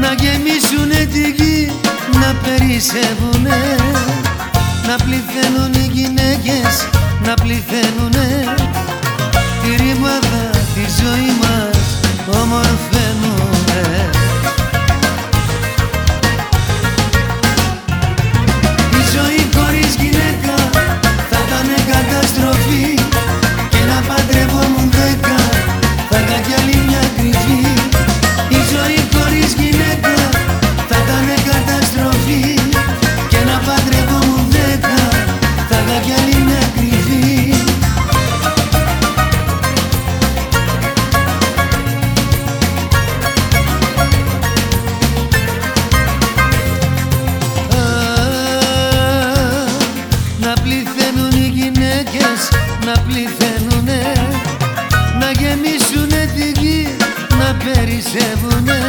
να γεμίσουνε τη γη, να περισσεύουνε. πληθαίνουν οι γυναίκες να πληθαίνουνε. Να γεμίσουνε τη γη να περισσεύουνε.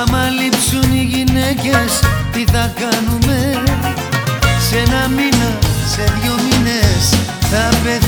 Άμα λείψουν οι γυναίκες τι θα κάνουμε σε ένα μήνα, σε δυο μήνες θα πεθαίνουμε